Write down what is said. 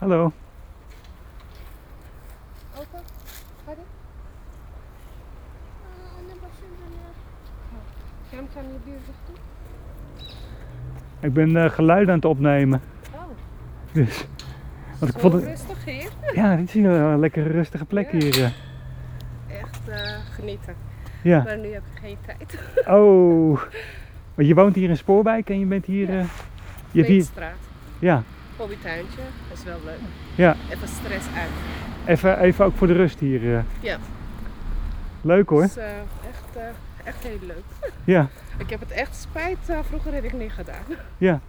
Hallo. Open? Hadi. Aa, anne başım dönüyor. Hem kan je buurt? Ik ben eh, geluid aan het opnemen. Oh, Dus, want ik vond het, rustig hier. ja, dit is hier een lekkere rustige plek Ja. hier. eh. Echt eh, genieten. Ja. Maar nu heb ik geen tijd. Oh. Want je woont hier in Spoorwijk en je bent hier. Ja. eh, je hebt hier. Leedstraat. Ja, Hobbytuintje. Dat is wel leuk. ja. Even stress uit. Even, even ook voor de rust hier. eh. Ja. Leuk hoor. Dat is eh, echt, eh, echt heel leuk. Ja, Ik heb het echt spijt. vroeger heb ik niet gedaan. ja.